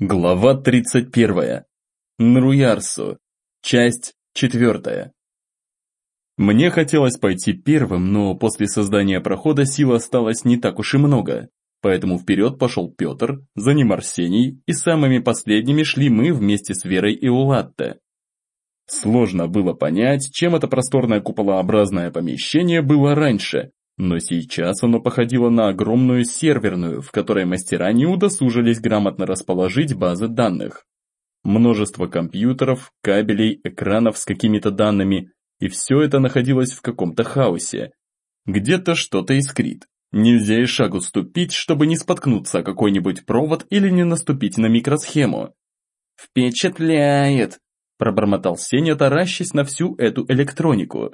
Глава 31. Нруярсу. Часть 4. Мне хотелось пойти первым, но после создания прохода сил осталось не так уж и много. Поэтому вперед пошел Петр, за ним Арсений, и самыми последними шли мы вместе с Верой и Улатте. Сложно было понять, чем это просторное куполообразное помещение было раньше, но сейчас оно походило на огромную серверную, в которой мастера не удосужились грамотно расположить базы данных. Множество компьютеров, кабелей, экранов с какими-то данными, и все это находилось в каком-то хаосе. Где-то что-то искрит. Нельзя и шагу ступить, чтобы не споткнуться о какой-нибудь провод или не наступить на микросхему. «Впечатляет!» – пробормотал Сеня, таращась на всю эту электронику.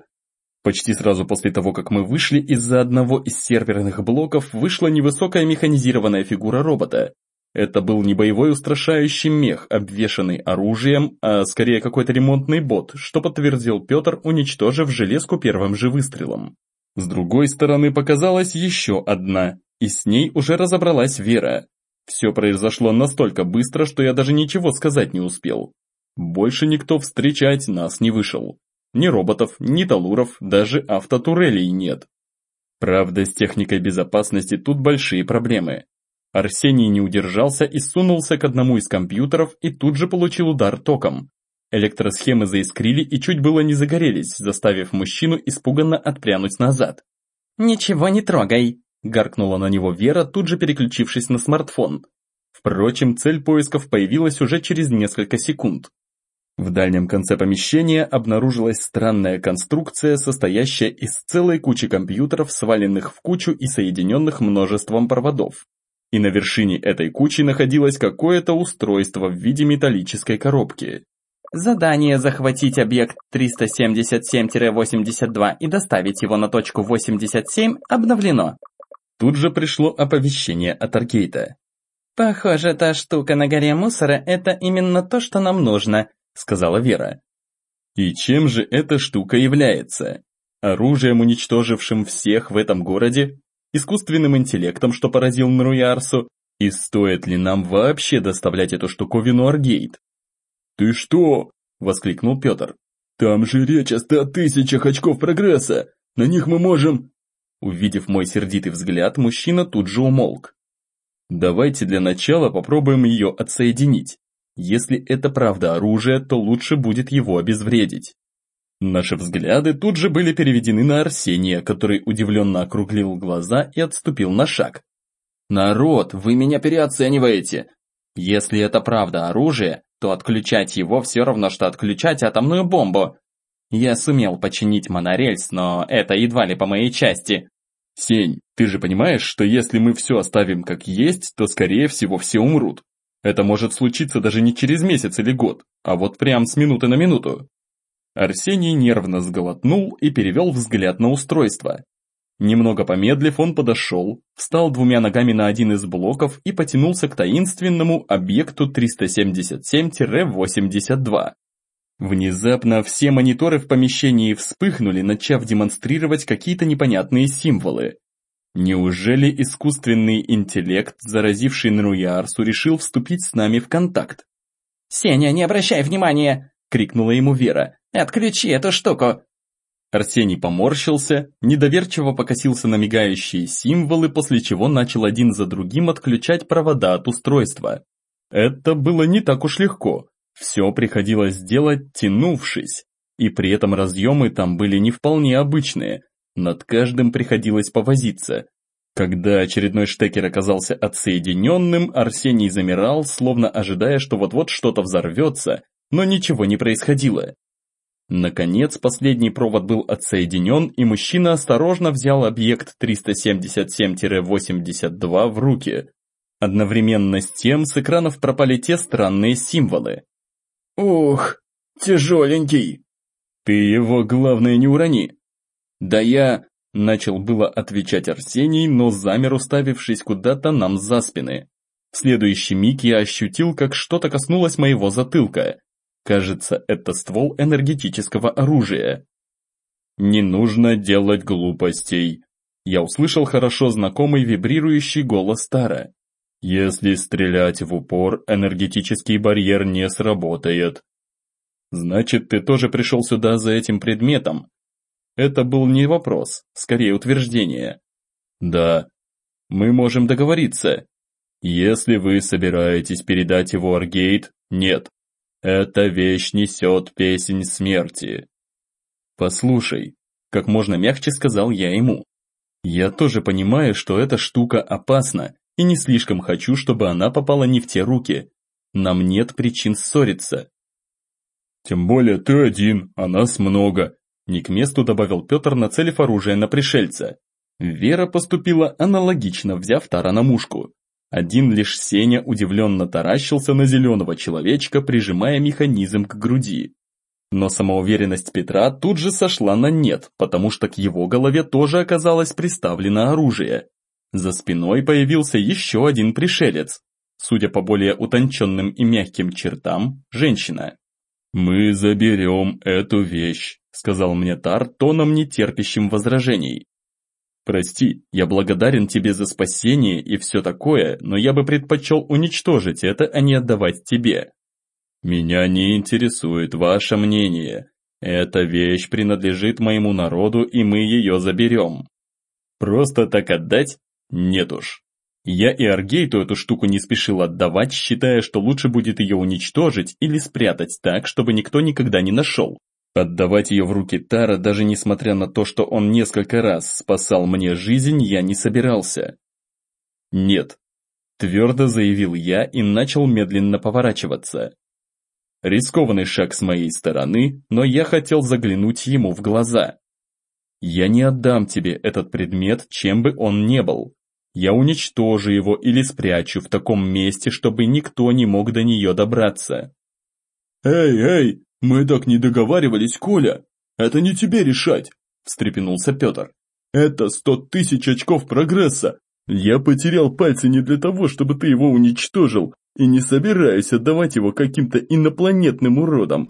Почти сразу после того, как мы вышли, из-за одного из серверных блоков вышла невысокая механизированная фигура робота. Это был не боевой устрашающий мех, обвешанный оружием, а скорее какой-то ремонтный бот, что подтвердил Петр, уничтожив железку первым же выстрелом. С другой стороны показалась еще одна, и с ней уже разобралась Вера. Все произошло настолько быстро, что я даже ничего сказать не успел. Больше никто встречать нас не вышел. Ни роботов, ни талуров, даже автотурелей нет. Правда, с техникой безопасности тут большие проблемы. Арсений не удержался и сунулся к одному из компьютеров и тут же получил удар током. Электросхемы заискрили и чуть было не загорелись, заставив мужчину испуганно отпрянуть назад. «Ничего не трогай!» – гаркнула на него Вера, тут же переключившись на смартфон. Впрочем, цель поисков появилась уже через несколько секунд. В дальнем конце помещения обнаружилась странная конструкция, состоящая из целой кучи компьютеров, сваленных в кучу и соединенных множеством проводов. И на вершине этой кучи находилось какое-то устройство в виде металлической коробки. Задание захватить объект 377-82 и доставить его на точку 87 обновлено. Тут же пришло оповещение от Аркейта. Похоже, та штука на горе мусора – это именно то, что нам нужно сказала Вера. И чем же эта штука является? Оружием, уничтожившим всех в этом городе? Искусственным интеллектом, что поразил Нруярсу? И стоит ли нам вообще доставлять эту штуковину Аргейт? «Ты что?» – воскликнул Петр. «Там же речь о ста тысячах очков прогресса! На них мы можем...» Увидев мой сердитый взгляд, мужчина тут же умолк. «Давайте для начала попробуем ее отсоединить. Если это правда оружие, то лучше будет его обезвредить. Наши взгляды тут же были переведены на Арсения, который удивленно округлил глаза и отступил на шаг. «Народ, вы меня переоцениваете! Если это правда оружие, то отключать его все равно, что отключать атомную бомбу. Я сумел починить монорельс, но это едва ли по моей части». «Сень, ты же понимаешь, что если мы все оставим как есть, то скорее всего все умрут. Это может случиться даже не через месяц или год, а вот прям с минуты на минуту. Арсений нервно сглотнул и перевел взгляд на устройство. Немного помедлив, он подошел, встал двумя ногами на один из блоков и потянулся к таинственному объекту 377-82. Внезапно все мониторы в помещении вспыхнули, начав демонстрировать какие-то непонятные символы. Неужели искусственный интеллект, заразивший Нруярсу, решил вступить с нами в контакт? «Сеня, не обращай внимания!» — крикнула ему Вера. «Отключи эту штуку!» Арсений поморщился, недоверчиво покосился на мигающие символы, после чего начал один за другим отключать провода от устройства. Это было не так уж легко. Все приходилось делать, тянувшись. И при этом разъемы там были не вполне обычные, над каждым приходилось повозиться. Когда очередной штекер оказался отсоединенным, Арсений замирал, словно ожидая, что вот-вот что-то взорвется, но ничего не происходило. Наконец, последний провод был отсоединен, и мужчина осторожно взял объект 377-82 в руки. Одновременно с тем с экранов пропали те странные символы. «Ух, тяжеленький!» «Ты его, главное, не урони!» «Да я...» – начал было отвечать Арсений, но замер, уставившись куда-то нам за спины. В следующий миг я ощутил, как что-то коснулось моего затылка. Кажется, это ствол энергетического оружия. «Не нужно делать глупостей», я услышал хорошо знакомый вибрирующий голос Тара. Если стрелять в упор, энергетический барьер не сработает. Значит, ты тоже пришел сюда за этим предметом? Это был не вопрос, скорее утверждение. Да. Мы можем договориться. Если вы собираетесь передать его Аргейт, нет. Эта вещь несет песнь смерти. Послушай, как можно мягче сказал я ему. Я тоже понимаю, что эта штука опасна, и не слишком хочу, чтобы она попала не в те руки. Нам нет причин ссориться. Тем более ты один, а нас много. Не к месту добавил Петр, нацелив оружие на пришельца. Вера поступила аналогично, взяв Тара на мушку. Один лишь Сеня удивленно таращился на зеленого человечка, прижимая механизм к груди. Но самоуверенность Петра тут же сошла на нет, потому что к его голове тоже оказалось приставлено оружие. За спиной появился еще один пришелец. Судя по более утонченным и мягким чертам, женщина. «Мы заберем эту вещь», — сказал мне Тар тоном нетерпящим возражений. «Прости, я благодарен тебе за спасение и все такое, но я бы предпочел уничтожить это, а не отдавать тебе». «Меня не интересует ваше мнение. Эта вещь принадлежит моему народу, и мы ее заберем». «Просто так отдать? Нет уж. Я и Аргейту эту штуку не спешил отдавать, считая, что лучше будет ее уничтожить или спрятать так, чтобы никто никогда не нашел. Отдавать ее в руки Тара, даже несмотря на то, что он несколько раз спасал мне жизнь, я не собирался. Нет. Твердо заявил я и начал медленно поворачиваться. Рискованный шаг с моей стороны, но я хотел заглянуть ему в глаза. Я не отдам тебе этот предмет, чем бы он ни был. Я уничтожу его или спрячу в таком месте, чтобы никто не мог до нее добраться. «Эй, эй, мы так не договаривались, Коля! Это не тебе решать!» – встрепенулся Петр. «Это сто тысяч очков прогресса! Я потерял пальцы не для того, чтобы ты его уничтожил, и не собираюсь отдавать его каким-то инопланетным уродам!»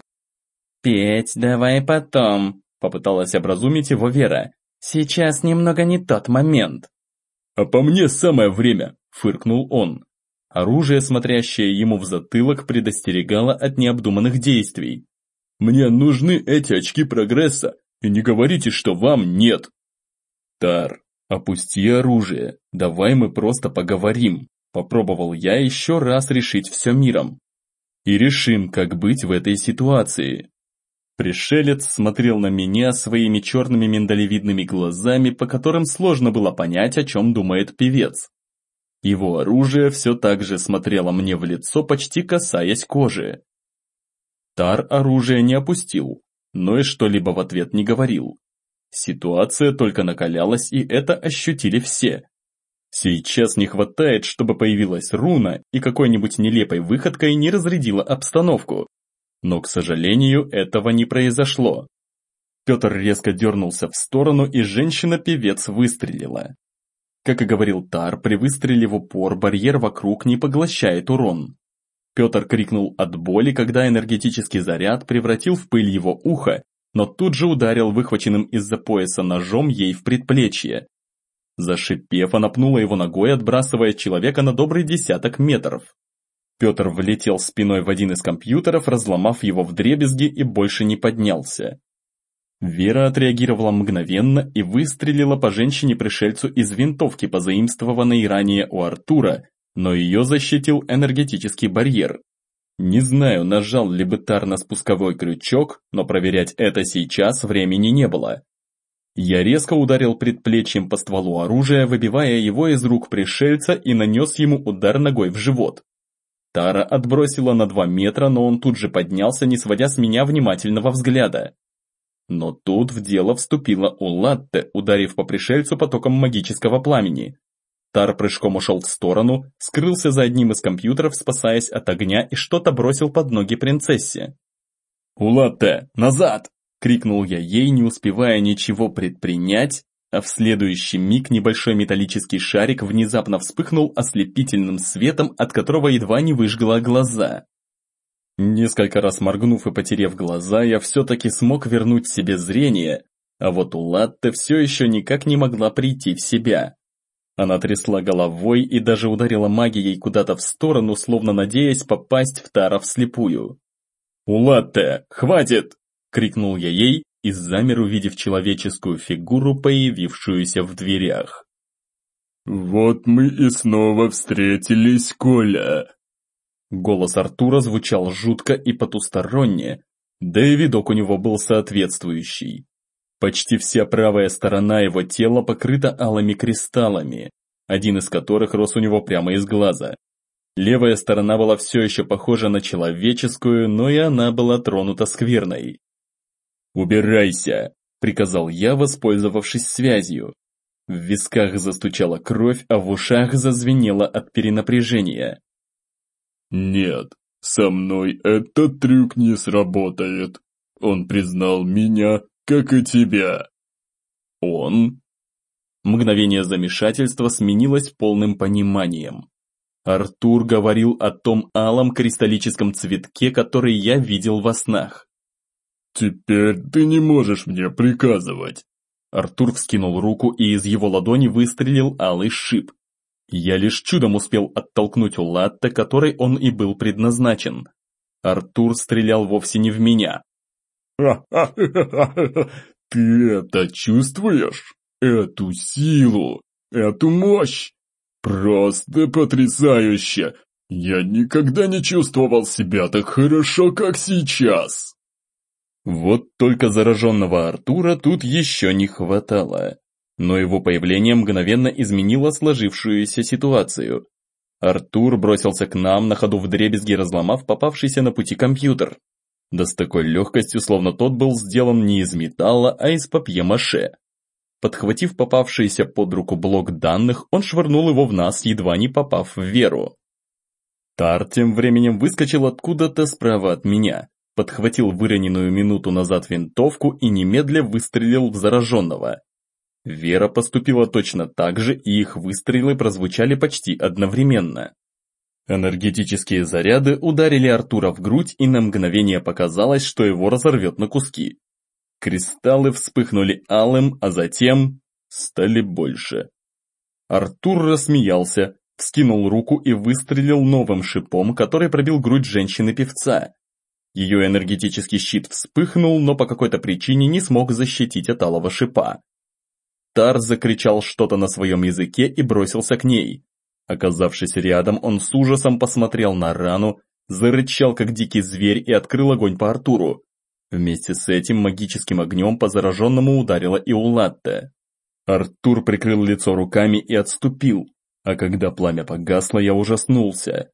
«Петь, давай потом!» – попыталась образумить его Вера. «Сейчас немного не тот момент!» «А по мне самое время!» – фыркнул он. Оружие, смотрящее ему в затылок, предостерегало от необдуманных действий. «Мне нужны эти очки прогресса, и не говорите, что вам нет!» «Тар, опусти оружие, давай мы просто поговорим», попробовал я еще раз решить все миром. И решим, как быть в этой ситуации. Пришелец смотрел на меня своими черными миндалевидными глазами, по которым сложно было понять, о чем думает певец. Его оружие все так же смотрело мне в лицо, почти касаясь кожи. Тар оружие не опустил, но и что-либо в ответ не говорил. Ситуация только накалялась, и это ощутили все. Сейчас не хватает, чтобы появилась руна и какой-нибудь нелепой выходкой не разрядила обстановку. Но, к сожалению, этого не произошло. Петр резко дернулся в сторону, и женщина-певец выстрелила. Как и говорил Тар, при выстреле в упор барьер вокруг не поглощает урон. Петр крикнул от боли, когда энергетический заряд превратил в пыль его ухо, но тут же ударил выхваченным из-за пояса ножом ей в предплечье. Зашипев, она пнула его ногой, отбрасывая человека на добрый десяток метров. Петр влетел спиной в один из компьютеров, разломав его в дребезги и больше не поднялся. Вера отреагировала мгновенно и выстрелила по женщине-пришельцу из винтовки, позаимствованной ранее у Артура, но ее защитил энергетический барьер. Не знаю, нажал ли Бетар на спусковой крючок, но проверять это сейчас времени не было. Я резко ударил предплечьем по стволу оружия, выбивая его из рук пришельца и нанес ему удар ногой в живот. Тара отбросила на два метра, но он тут же поднялся, не сводя с меня внимательного взгляда. Но тут в дело вступила Улатте, ударив по пришельцу потоком магического пламени. Тар прыжком ушел в сторону, скрылся за одним из компьютеров, спасаясь от огня и что-то бросил под ноги принцессе. «Улатте, назад!» – крикнул я ей, не успевая ничего предпринять, а в следующий миг небольшой металлический шарик внезапно вспыхнул ослепительным светом, от которого едва не выжгла глаза. Несколько раз моргнув и потерев глаза, я все-таки смог вернуть себе зрение, а вот у Латте все еще никак не могла прийти в себя. Она трясла головой и даже ударила магией куда-то в сторону, словно надеясь попасть в Тара вслепую. «Улатте, хватит!» – крикнул я ей и замер, увидев человеческую фигуру, появившуюся в дверях. «Вот мы и снова встретились, Коля!» Голос Артура звучал жутко и потусторонне, да и видок у него был соответствующий. Почти вся правая сторона его тела покрыта алыми кристаллами, один из которых рос у него прямо из глаза. Левая сторона была все еще похожа на человеческую, но и она была тронута скверной. «Убирайся!» – приказал я, воспользовавшись связью. В висках застучала кровь, а в ушах зазвенело от перенапряжения. «Нет, со мной этот трюк не сработает. Он признал меня как и тебя». «Он?» Мгновение замешательства сменилось полным пониманием. Артур говорил о том алом кристаллическом цветке, который я видел во снах. «Теперь ты не можешь мне приказывать». Артур вскинул руку, и из его ладони выстрелил алый шип. Я лишь чудом успел оттолкнуть Улатта, которой он и был предназначен. Артур стрелял вовсе не в меня, Ты это чувствуешь? Эту силу, эту мощь? Просто потрясающе! Я никогда не чувствовал себя так хорошо, как сейчас. Вот только зараженного Артура тут еще не хватало. Но его появление мгновенно изменило сложившуюся ситуацию. Артур бросился к нам, на ходу вдребезги разломав попавшийся на пути компьютер. Да с такой легкостью, словно тот был сделан не из металла, а из папье-маше. Подхватив попавшийся под руку блок данных, он швырнул его в нас, едва не попав в Веру. Тар тем временем выскочил откуда-то справа от меня, подхватил выроненную минуту назад винтовку и немедля выстрелил в зараженного. Вера поступила точно так же, и их выстрелы прозвучали почти одновременно. Энергетические заряды ударили Артура в грудь, и на мгновение показалось, что его разорвет на куски. Кристаллы вспыхнули алым, а затем стали больше. Артур рассмеялся, вскинул руку и выстрелил новым шипом, который пробил грудь женщины-певца. Ее энергетический щит вспыхнул, но по какой-то причине не смог защитить от алого шипа. Тар закричал что-то на своем языке и бросился к ней. Оказавшись рядом, он с ужасом посмотрел на рану, зарычал как дикий зверь и открыл огонь по Артуру. Вместе с этим магическим огнем по зараженному ударила и Улатте. Артур прикрыл лицо руками и отступил, а когда пламя погасло, я ужаснулся.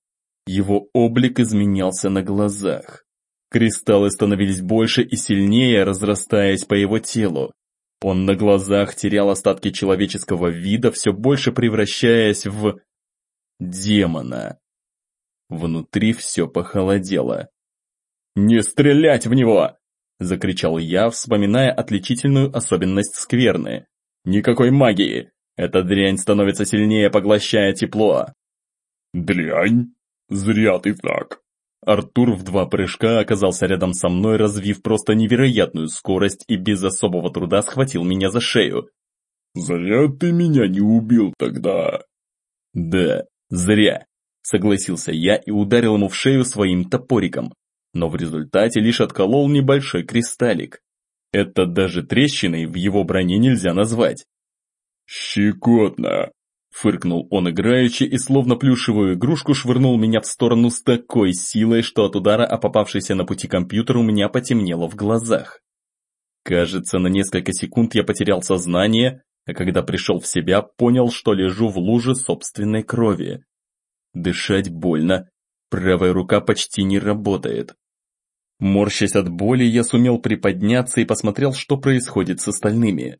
Его облик изменялся на глазах. Кристаллы становились больше и сильнее, разрастаясь по его телу. Он на глазах терял остатки человеческого вида, все больше превращаясь в демона. Внутри все похолодело. «Не стрелять в него!» – закричал я, вспоминая отличительную особенность скверны. «Никакой магии! Эта дрянь становится сильнее, поглощая тепло!» «Дрянь? Зря ты так!» Артур в два прыжка оказался рядом со мной, развив просто невероятную скорость и без особого труда схватил меня за шею. «Зря ты меня не убил тогда!» «Да, «Зря», — согласился я и ударил ему в шею своим топориком, но в результате лишь отколол небольшой кристаллик. Это даже трещиной в его броне нельзя назвать. «Щекотно!» Фыркнул он играючи и словно плюшевую игрушку швырнул меня в сторону с такой силой, что от удара о попавшийся на пути компьютер у меня потемнело в глазах. Кажется, на несколько секунд я потерял сознание, а когда пришел в себя, понял, что лежу в луже собственной крови. Дышать больно, правая рука почти не работает. Морщась от боли, я сумел приподняться и посмотрел, что происходит с остальными.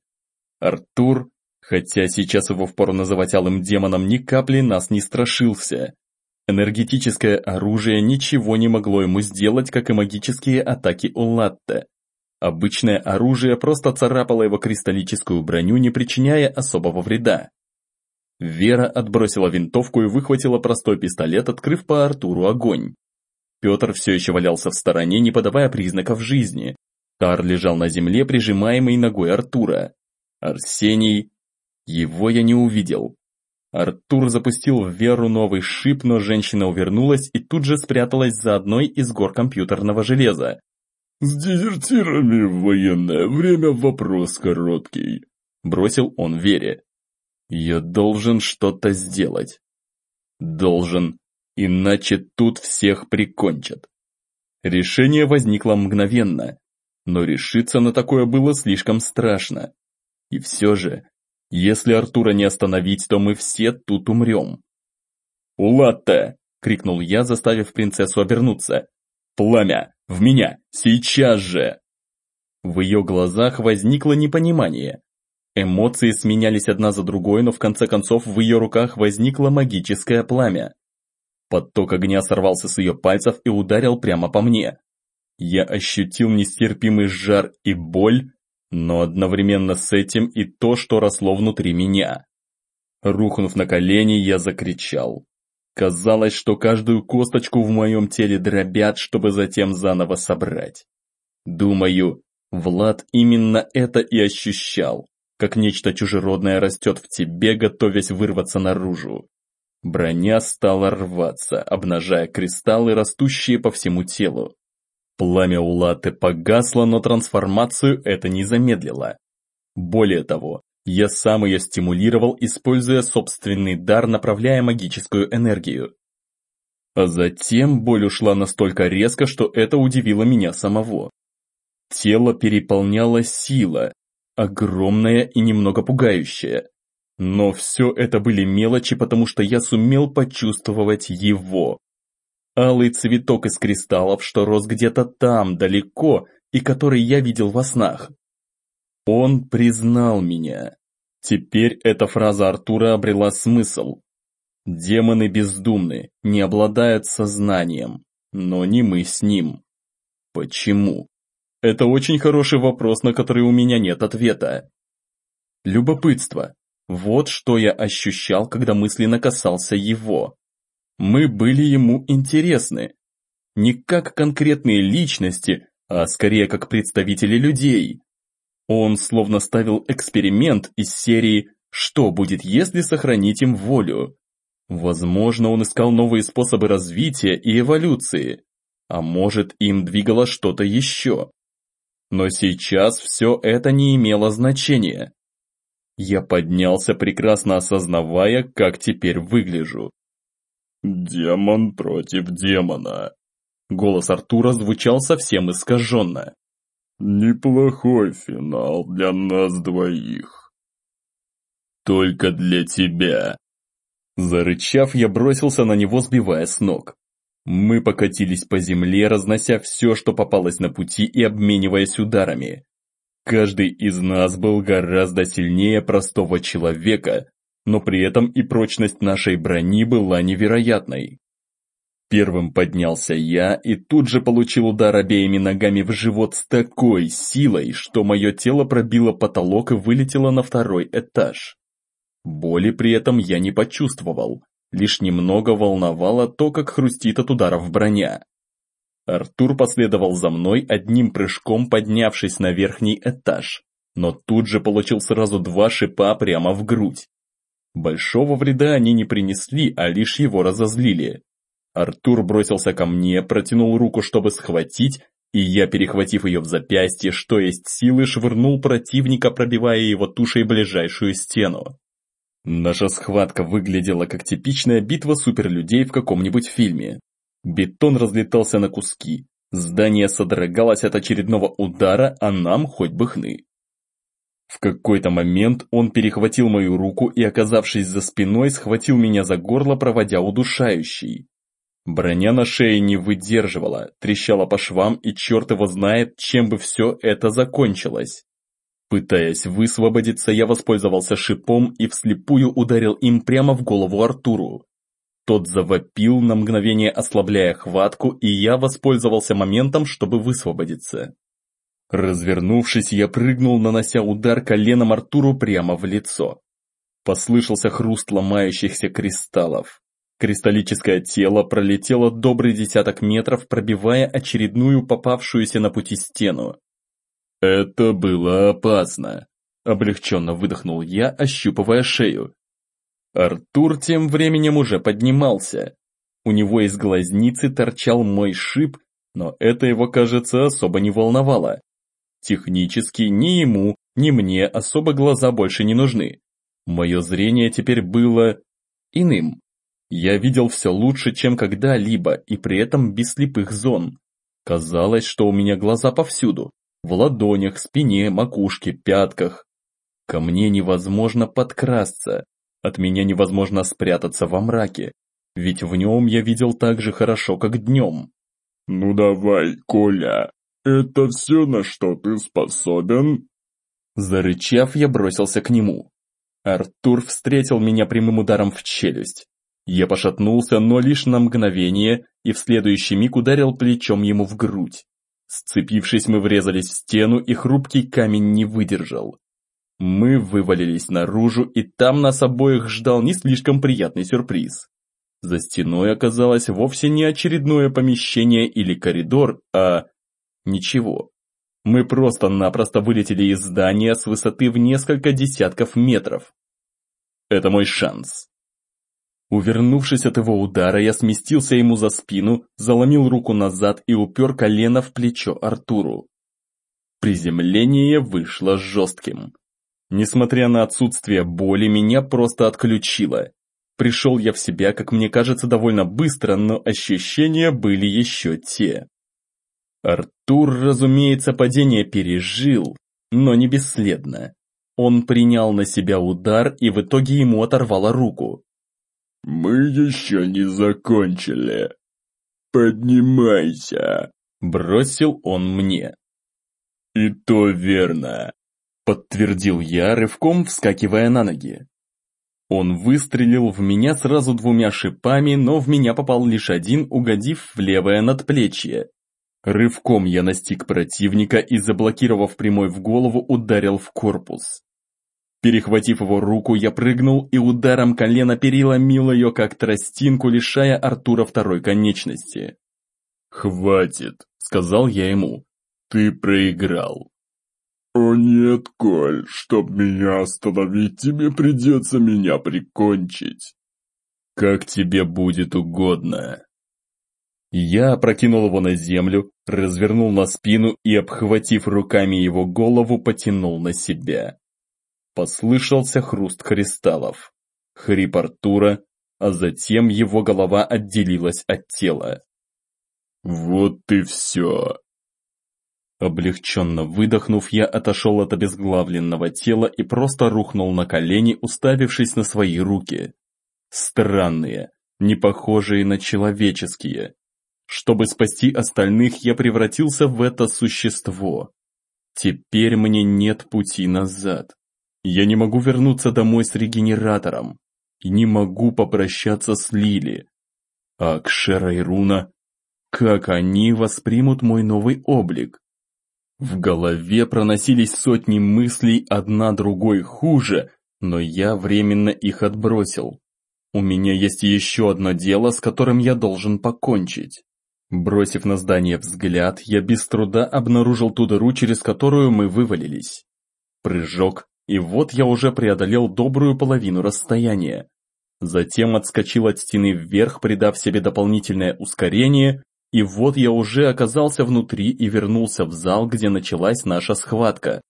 Артур, хотя сейчас его впору называть алым демоном, ни капли нас не страшился. Энергетическое оружие ничего не могло ему сделать, как и магические атаки у Латте. Обычное оружие просто царапало его кристаллическую броню, не причиняя особого вреда. Вера отбросила винтовку и выхватила простой пистолет, открыв по Артуру огонь. Петр все еще валялся в стороне, не подавая признаков жизни. Тар лежал на земле, прижимаемый ногой Артура. Арсений... Его я не увидел. Артур запустил в Веру новый шип, но женщина увернулась и тут же спряталась за одной из гор компьютерного железа. «С дезертирами в военное время вопрос короткий», – бросил он Вере. «Я должен что-то сделать. Должен, иначе тут всех прикончат». Решение возникло мгновенно, но решиться на такое было слишком страшно. И все же, если Артура не остановить, то мы все тут умрем. «Улатта!» — крикнул я, заставив принцессу обернуться. «Пламя! В меня! Сейчас же!» В ее глазах возникло непонимание. Эмоции сменялись одна за другой, но в конце концов в ее руках возникло магическое пламя. Поток огня сорвался с ее пальцев и ударил прямо по мне. Я ощутил нестерпимый жар и боль, но одновременно с этим и то, что росло внутри меня. Рухнув на колени, я закричал. Казалось, что каждую косточку в моем теле дробят, чтобы затем заново собрать. Думаю, Влад именно это и ощущал, как нечто чужеродное растет в тебе, готовясь вырваться наружу. Броня стала рваться, обнажая кристаллы, растущие по всему телу. Пламя Улаты погасло, но трансформацию это не замедлило. Более того, я сам ее стимулировал, используя собственный дар, направляя магическую энергию. А затем боль ушла настолько резко, что это удивило меня самого. Тело переполняла сила, огромная и немного пугающая. Но все это были мелочи, потому что я сумел почувствовать его. Алый цветок из кристаллов, что рос где-то там, далеко, и который я видел во снах. Он признал меня. Теперь эта фраза Артура обрела смысл. Демоны бездумны, не обладают сознанием, но не мы с ним. Почему? Это очень хороший вопрос, на который у меня нет ответа. Любопытство. Вот что я ощущал, когда мысленно касался его. Мы были ему интересны. Не как конкретные личности, а скорее как представители людей. Он словно ставил эксперимент из серии «Что будет, если сохранить им волю?». Возможно, он искал новые способы развития и эволюции, а может, им двигало что-то еще. Но сейчас все это не имело значения. Я поднялся, прекрасно осознавая, как теперь выгляжу. «Демон против демона». Голос Артура звучал совсем искаженно. «Неплохой финал для нас двоих». «Только для тебя». Зарычав, я бросился на него, сбивая с ног. Мы покатились по земле, разнося все, что попалось на пути и обмениваясь ударами. Каждый из нас был гораздо сильнее простого человека, но при этом и прочность нашей брони была невероятной. Первым поднялся я и тут же получил удар обеими ногами в живот с такой силой, что мое тело пробило потолок и вылетело на второй этаж. Боли при этом я не почувствовал, лишь немного волновало то, как хрустит от ударов броня. Артур последовал за мной, одним прыжком поднявшись на верхний этаж, но тут же получил сразу два шипа прямо в грудь. Большого вреда они не принесли, а лишь его разозлили. Артур бросился ко мне, протянул руку, чтобы схватить, и я, перехватив ее в запястье, что есть силы, швырнул противника, пробивая его тушей ближайшую стену. Наша схватка выглядела как типичная битва суперлюдей в каком-нибудь фильме. Бетон разлетался на куски, здание содрогалось от очередного удара, а нам хоть бы хны. В какой-то момент он перехватил мою руку и, оказавшись за спиной, схватил меня за горло, проводя удушающий. Броня на шее не выдерживала, трещала по швам, и черт его знает, чем бы все это закончилось. Пытаясь высвободиться, я воспользовался шипом и вслепую ударил им прямо в голову Артуру. Тот завопил, на мгновение ослабляя хватку, и я воспользовался моментом, чтобы высвободиться. Развернувшись, я прыгнул, нанося удар коленом Артуру прямо в лицо. Послышался хруст ломающихся кристаллов. Кристаллическое тело пролетело добрый десяток метров, пробивая очередную попавшуюся на пути стену. Это было опасно. Облегченно выдохнул я, ощупывая шею. Артур тем временем уже поднимался. У него из глазницы торчал мой шип, но это его, кажется, особо не волновало. Технически ни ему, ни мне особо глаза больше не нужны. Мое зрение теперь было иным. Я видел все лучше, чем когда-либо, и при этом без слепых зон. Казалось, что у меня глаза повсюду. В ладонях, спине, макушке, пятках. Ко мне невозможно подкрасться. От меня невозможно спрятаться во мраке. Ведь в нем я видел так же хорошо, как днем. «Ну давай, Коля, это все, на что ты способен?» Зарычав, я бросился к нему. Артур встретил меня прямым ударом в челюсть. Я пошатнулся, но лишь на мгновение, и в следующий миг ударил плечом ему в грудь. Сцепившись, мы врезались в стену, и хрупкий камень не выдержал. Мы вывалились наружу, и там нас обоих ждал не слишком приятный сюрприз. За стеной оказалось вовсе не очередное помещение или коридор, а... ничего. Мы просто-напросто вылетели из здания с высоты в несколько десятков метров. Это мой шанс. Увернувшись от его удара, я сместился ему за спину, заломил руку назад и упер колено в плечо Артуру. Приземление вышло жестким. Несмотря на отсутствие боли, меня просто отключило. Пришел я в себя, как мне кажется, довольно быстро, но ощущения были еще те. Артур, разумеется, падение пережил, но не бесследно. Он принял на себя удар и в итоге ему оторвало руку. «Мы еще не закончили. Поднимайся!» Бросил он мне. «И то верно», подтвердил я, рывком вскакивая на ноги. Он выстрелил в меня сразу двумя шипами, но в меня попал лишь один, угодив в левое надплечье. Рывком я настиг противника и, заблокировав прямой в голову, ударил в корпус. Перехватив его руку, я прыгнул и ударом колена переломил ее как тростинку, лишая Артура второй конечности. «Хватит», — сказал я ему. «Ты проиграл». «О нет, Коль, чтоб меня остановить, тебе придется меня прикончить». «Как тебе будет угодно». Я опрокинул его на землю, развернул на спину и, обхватив руками его голову, потянул на себя. Послышался хруст кристаллов, хрип Артура, а затем его голова отделилась от тела. «Вот и все», Облегченно выдохнув, я отошел от обезглавленного тела и просто рухнул на колени, уставившись на свои руки. Странные, не похожие на человеческие. Чтобы спасти остальных, я превратился в это существо. Теперь мне нет пути назад. Я не могу вернуться домой с регенератором. И не могу попрощаться с Лили. А Кшера и Руна, как они воспримут мой новый облик? В голове проносились сотни мыслей, одна другой хуже, но я временно их отбросил. У меня есть еще одно дело, с которым я должен покончить. Бросив на здание взгляд, я без труда обнаружил ту дыру, через которую мы вывалились. Прыжок, и вот я уже преодолел добрую половину расстояния. Затем отскочил от стены вверх, придав себе дополнительное ускорение, и вот я уже оказался внутри и вернулся в зал, где началась наша схватка.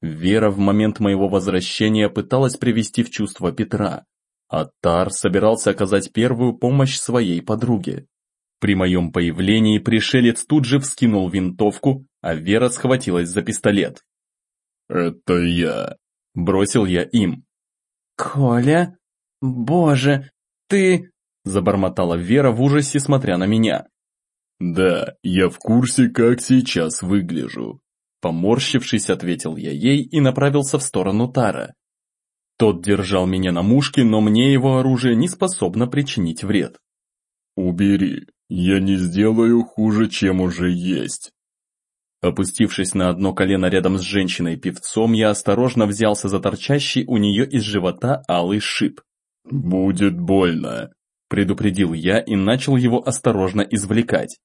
Вера в момент моего возвращения пыталась привести в чувство Петра, а Тар собирался оказать первую помощь своей подруге. При моем появлении пришелец тут же вскинул винтовку, а Вера схватилась за пистолет. «Это я», – бросил я им. «Коля? Боже, ты...» – забормотала Вера в ужасе, смотря на меня. «Да, я в курсе, как сейчас выгляжу», Поморщившись, ответил я ей и направился в сторону Тара. Тот держал меня на мушке, но мне его оружие не способно причинить вред. «Убери, я не сделаю хуже, чем уже есть». Опустившись на одно колено рядом с женщиной-певцом, я осторожно взялся за торчащий у нее из живота алый шип. «Будет больно», – предупредил я и начал его осторожно извлекать.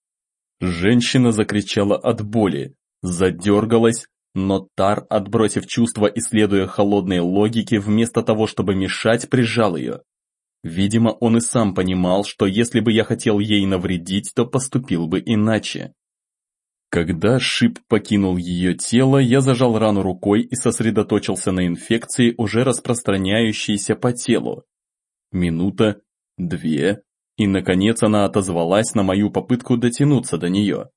Женщина закричала от боли, задергалась, Но Тар, отбросив чувства и следуя холодной логике, вместо того, чтобы мешать, прижал ее. Видимо, он и сам понимал, что если бы я хотел ей навредить, то поступил бы иначе. Когда шип покинул ее тело, я зажал рану рукой и сосредоточился на инфекции, уже распространяющейся по телу. Минута, две, и наконец она отозвалась на мою попытку дотянуться до нее.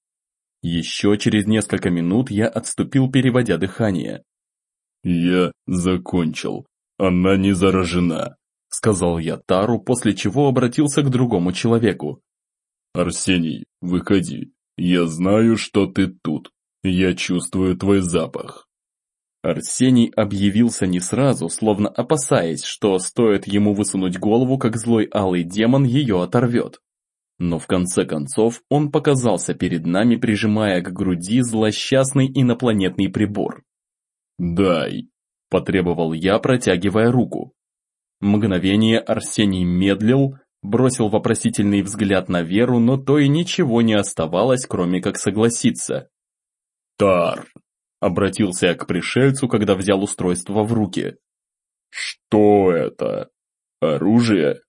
Еще через несколько минут я отступил, переводя дыхание. «Я закончил. Она не заражена», — сказал я Тару, после чего обратился к другому человеку. «Арсений, выходи. Я знаю, что ты тут. Я чувствую твой запах». Арсений объявился не сразу, словно опасаясь, что стоит ему высунуть голову, как злой алый демон ее оторвет. Но в конце концов он показался перед нами, прижимая к груди злосчастный инопланетный прибор. «Дай», – потребовал я, протягивая руку. Мгновение Арсений медлил, бросил вопросительный взгляд на Веру, но то и ничего не оставалось, кроме как согласиться. «Тар», – обратился я к пришельцу, когда взял устройство в руки. «Что это? Оружие?»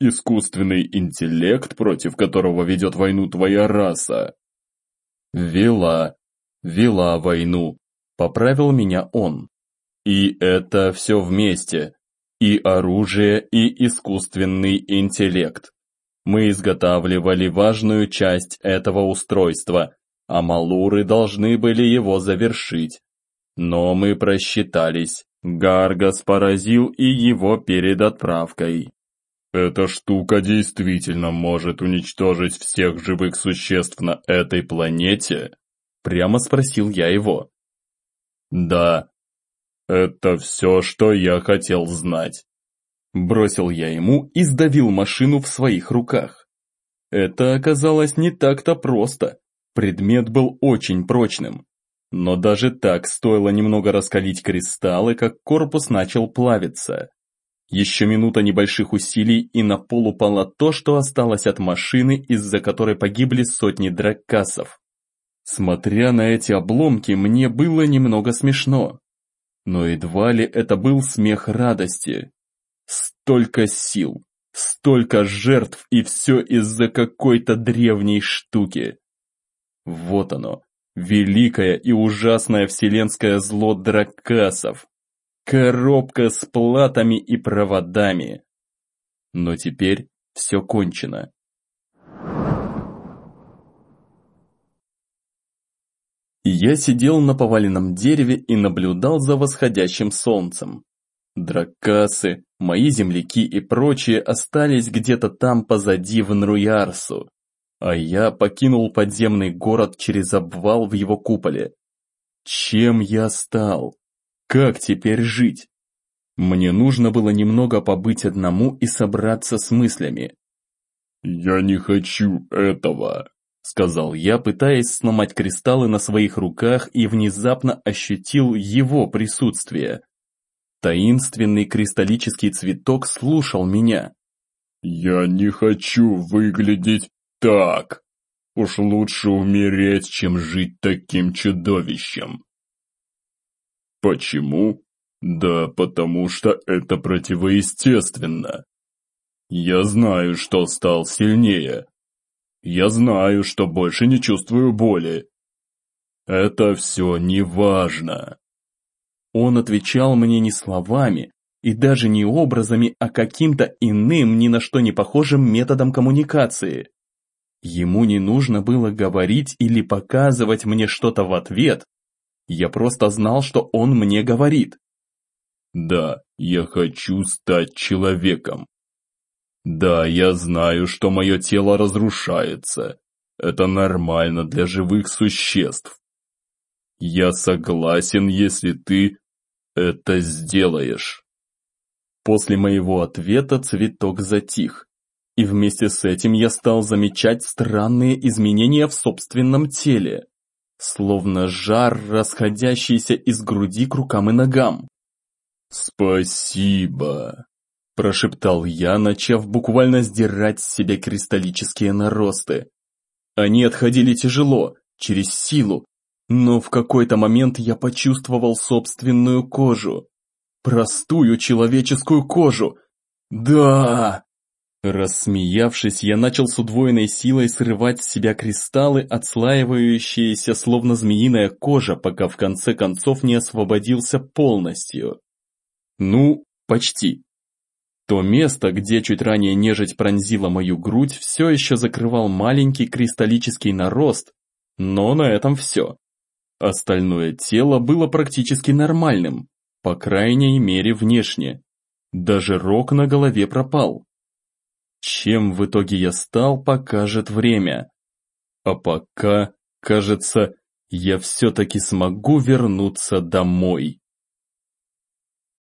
Искусственный интеллект, против которого ведет войну твоя раса. Вела, вела войну, поправил меня он. И это все вместе. И оружие, и искусственный интеллект. Мы изготавливали важную часть этого устройства, а малуры должны были его завершить. Но мы просчитались. Гаргас поразил и его перед отправкой. Эта штука действительно может уничтожить всех живых существ на этой планете? Прямо спросил я его. Да, это все, что я хотел знать. Бросил я ему и сдавил машину в своих руках. Это оказалось не так-то просто. Предмет был очень прочным. Но даже так стоило немного раскалить кристаллы, как корпус начал плавиться. Еще минута небольших усилий, и на пол упало то, что осталось от машины, из-за которой погибли сотни драккасов. Смотря на эти обломки, мне было немного смешно. Но едва ли это был смех радости. Столько сил, столько жертв, и все из-за какой-то древней штуки. Вот оно, великое и ужасное вселенское зло драккасов. Коробка с платами и проводами. Но теперь все кончено. Я сидел на поваленном дереве и наблюдал за восходящим солнцем. Драккасы, мои земляки и прочие остались где-то там позади в Нруярсу, а я покинул подземный город через обвал в его куполе. Чем я стал? Как теперь жить? Мне нужно было немного побыть одному и собраться с мыслями. «Я не хочу этого», — сказал я, пытаясь сломать кристаллы на своих руках и внезапно ощутил его присутствие. Таинственный кристаллический цветок слушал меня. «Я не хочу выглядеть так. Уж лучше умереть, чем жить таким чудовищем». Почему? Да потому что это противоестественно. Я знаю, что стал сильнее. Я знаю, что больше не чувствую боли. Это все не важно. Он отвечал мне не словами, и даже не образами, а каким-то иным, ни на что не похожим методом коммуникации. Ему не нужно было говорить или показывать мне что-то в ответ, я просто знал, что он мне говорит. Да, я хочу стать человеком. Да, я знаю, что мое тело разрушается. Это нормально для живых существ. Я согласен, если ты это сделаешь. После моего ответа цветок затих, и вместе с этим я стал замечать странные изменения в собственном теле словно жар, расходящийся из груди к рукам и ногам. «Спасибо», – прошептал я, начав буквально сдирать с себя кристаллические наросты. Они отходили тяжело, через силу, Но в какой-то момент я почувствовал собственную кожу. Простую человеческую кожу. Да! Рассмеявшись, я начал с удвоенной силой срывать с себя кристаллы, отслаивающиеся словно змеиная кожа, пока в конце концов не освободился полностью. Ну, почти. То место, где чуть ранее нежить пронзила мою грудь, все еще закрывал маленький кристаллический нарост, но на этом все. Остальное тело было практически нормальным, по крайней мере внешне. Даже рог на голове пропал. Чем в итоге я стал, покажет время. А пока, кажется, я все-таки смогу вернуться домой.